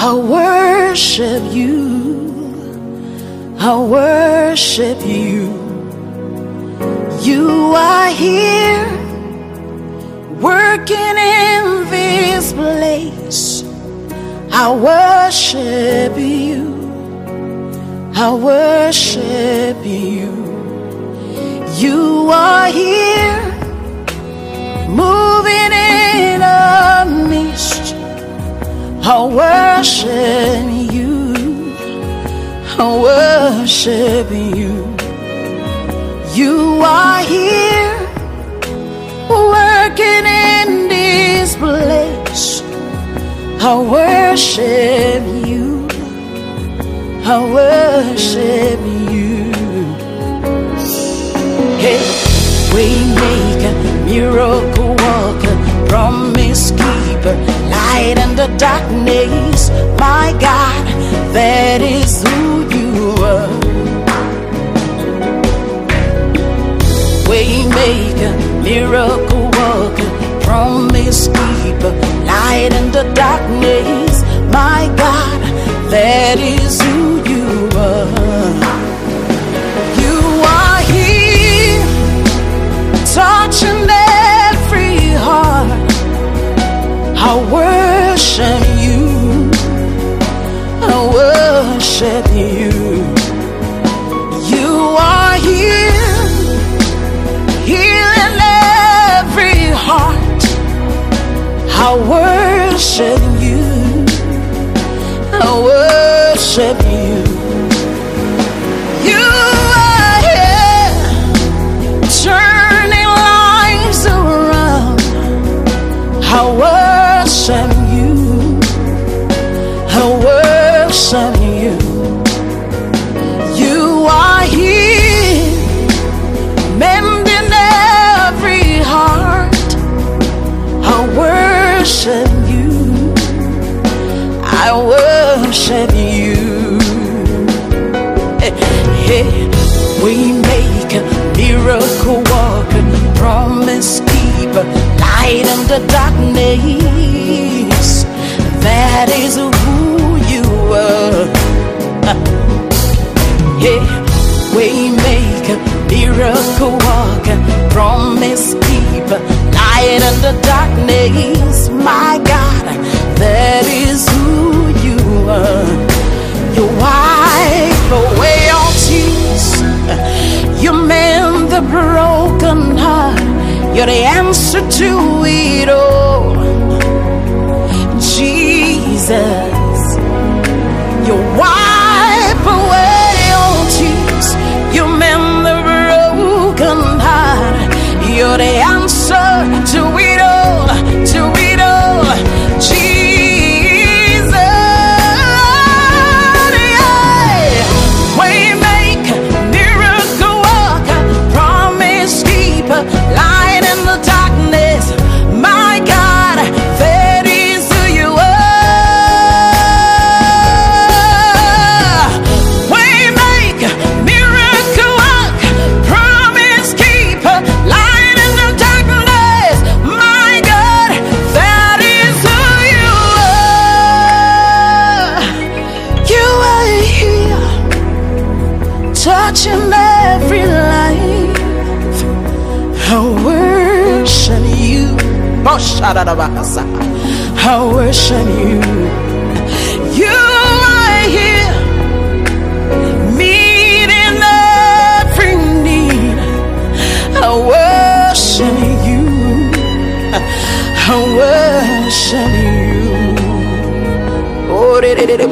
I worship you. I worship you. You are here working in this place. I worship you. I worship you. You are here moving I worship you. I worship you. You are here working in this place. I worship you. I worship in the darkness. My God, that is who you are. Waymaker, miracle worker, promise keeper, light in the darkness. My God, that is who you are. You are here, touching every heart. I worship worship you. You are here healing every heart. I worship you. I worship you. You are here, turning lives around. I I worship you. Hey, hey, we make a miracle worker, promise keeper, light in the darkness. That is who you are. Yeah, Waymaker miracle worker, promise keeper, light in the darkness. My God, You're the answer to it all. Touching every life. I worship you. I worship you. You are here, meeting every need. I worship you. I worship you. Oh, de de de de,